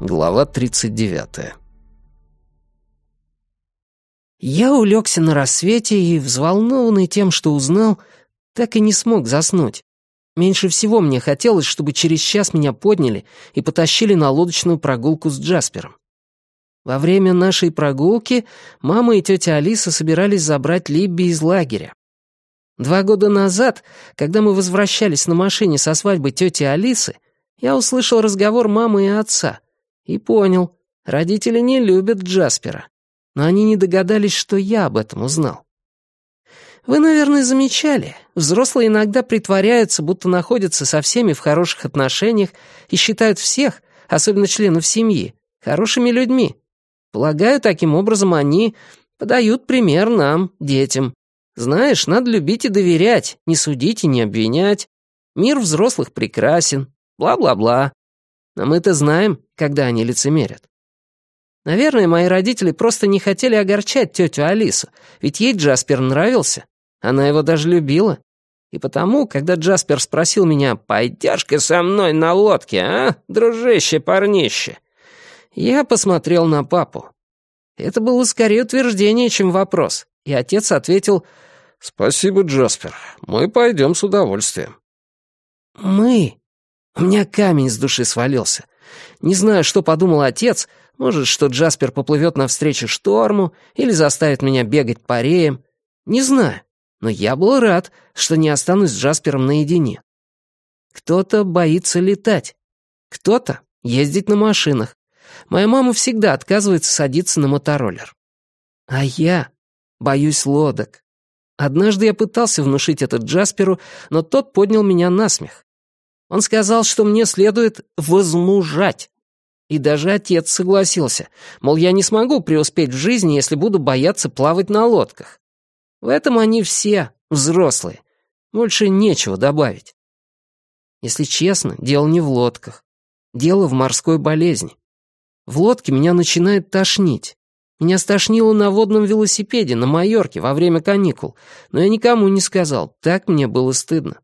Глава 39. Я улегся на рассвете и, взволнованный тем, что узнал, так и не смог заснуть. Меньше всего мне хотелось, чтобы через час меня подняли и потащили на лодочную прогулку с Джаспером. Во время нашей прогулки мама и тетя Алиса собирались забрать Либби из лагеря. Два года назад, когда мы возвращались на машине со свадьбы тети Алисы, я услышал разговор мамы и отца и понял, родители не любят Джаспера, но они не догадались, что я об этом узнал. Вы, наверное, замечали, взрослые иногда притворяются, будто находятся со всеми в хороших отношениях и считают всех, особенно членов семьи, хорошими людьми. Полагаю, таким образом они подают пример нам, детям. Знаешь, надо любить и доверять, не судить и не обвинять. Мир взрослых прекрасен, бла-бла-бла. Но мы-то знаем, когда они лицемерят. Наверное, мои родители просто не хотели огорчать тетю Алису, ведь ей Джаспер нравился. Она его даже любила. И потому, когда Джаспер спросил меня, «Пойдешь-ка со мной на лодке, а, дружище-парнище?» Я посмотрел на папу. Это было скорее утверждение, чем вопрос. И отец ответил, «Спасибо, Джаспер, мы пойдем с удовольствием». «Мы?» У меня камень с души свалился. Не знаю, что подумал отец, может, что Джаспер поплывет навстречу шторму или заставит меня бегать по реям. Не знаю, но я был рад, что не останусь с Джаспером наедине. Кто-то боится летать, кто-то ездить на машинах. Моя мама всегда отказывается садиться на мотороллер. А я боюсь лодок. Однажды я пытался внушить это Джасперу, но тот поднял меня на смех. Он сказал, что мне следует возмужать. И даже отец согласился, мол, я не смогу преуспеть в жизни, если буду бояться плавать на лодках. В этом они все взрослые. Больше нечего добавить. Если честно, дело не в лодках. Дело в морской болезни. В лодке меня начинает тошнить. Меня стошнило на водном велосипеде на Майорке во время каникул, но я никому не сказал, так мне было стыдно.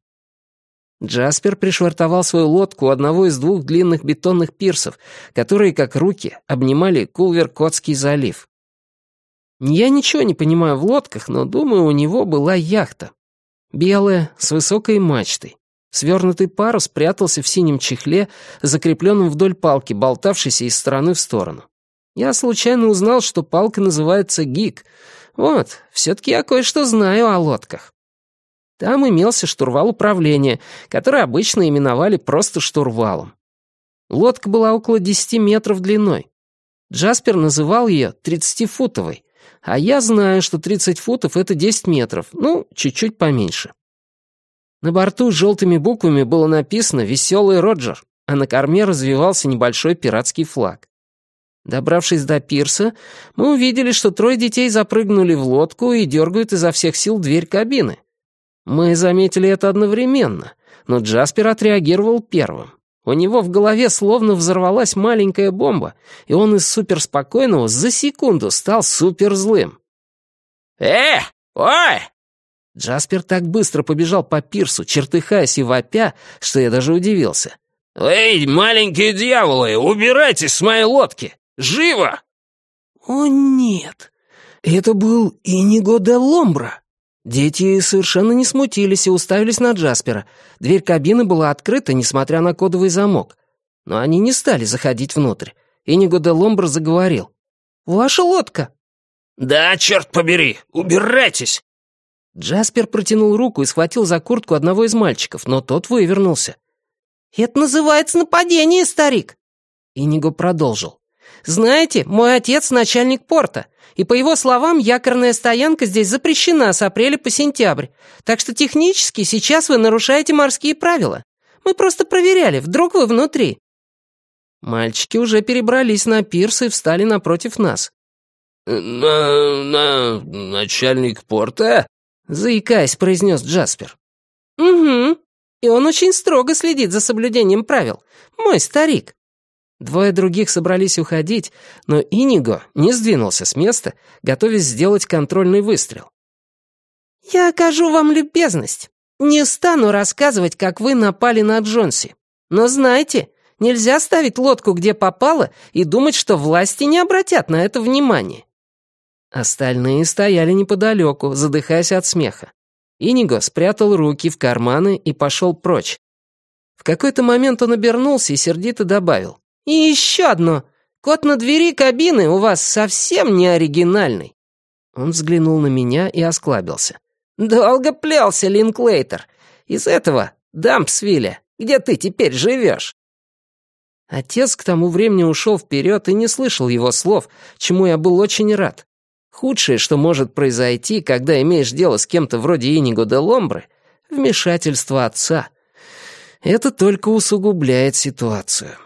Джаспер пришвартовал свою лодку у одного из двух длинных бетонных пирсов, которые, как руки, обнимали Кулвер-Котский залив. Я ничего не понимаю в лодках, но, думаю, у него была яхта. Белая, с высокой мачтой. Свернутый парус прятался в синем чехле, закрепленном вдоль палки, болтавшейся из стороны в сторону. Я случайно узнал, что палка называется гик. Вот, все-таки я кое-что знаю о лодках. Там имелся штурвал управления, который обычно именовали просто штурвалом. Лодка была около 10 метров длиной. Джаспер называл ее 30-футовой, а я знаю, что 30 футов — это 10 метров, ну, чуть-чуть поменьше. На борту желтыми буквами было написано «Веселый Роджер», а на корме развивался небольшой пиратский флаг. Добравшись до пирса, мы увидели, что трое детей запрыгнули в лодку и дергают изо всех сил дверь кабины. Мы заметили это одновременно, но Джаспер отреагировал первым. У него в голове словно взорвалась маленькая бомба, и он из суперспокойного за секунду стал суперзлым. «Э! Ой!» Джаспер так быстро побежал по пирсу, чертыхаясь и вопя, что я даже удивился. «Эй, маленькие дьяволы, убирайтесь с моей лодки! Живо!» «О, нет! Это был Иниго де Ломбра!» Дети совершенно не смутились и уставились на Джаспера. Дверь кабины была открыта, несмотря на кодовый замок. Но они не стали заходить внутрь. Иниго де Ломбр заговорил. «Ваша лодка!» «Да, черт побери! Убирайтесь!» Джаспер протянул руку и схватил за куртку одного из мальчиков, но тот вывернулся. «Это называется нападение, старик!» Иниго продолжил. «Знаете, мой отец начальник порта и по его словам, якорная стоянка здесь запрещена с апреля по сентябрь, так что технически сейчас вы нарушаете морские правила. Мы просто проверяли, вдруг вы внутри». Мальчики уже перебрались на пирс и встали напротив нас. «На... на... начальник порта?» — заикаясь, произнес Джаспер. «Угу. И он очень строго следит за соблюдением правил. Мой старик». Двое других собрались уходить, но Иниго не сдвинулся с места, готовясь сделать контрольный выстрел. «Я окажу вам любезность. Не стану рассказывать, как вы напали на Джонси. Но знайте, Нельзя ставить лодку где попало и думать, что власти не обратят на это внимание. Остальные стояли неподалеку, задыхаясь от смеха. Иниго спрятал руки в карманы и пошел прочь. В какой-то момент он обернулся и сердито добавил. «И еще одно! Код на двери кабины у вас совсем не оригинальный!» Он взглянул на меня и осклабился. «Долго плелся, Линклейтер. Из этого, Дампсвилля, где ты теперь живешь?» Отец к тому времени ушел вперед и не слышал его слов, чему я был очень рад. Худшее, что может произойти, когда имеешь дело с кем-то вроде Иниго де Ломбры, вмешательство отца. Это только усугубляет ситуацию.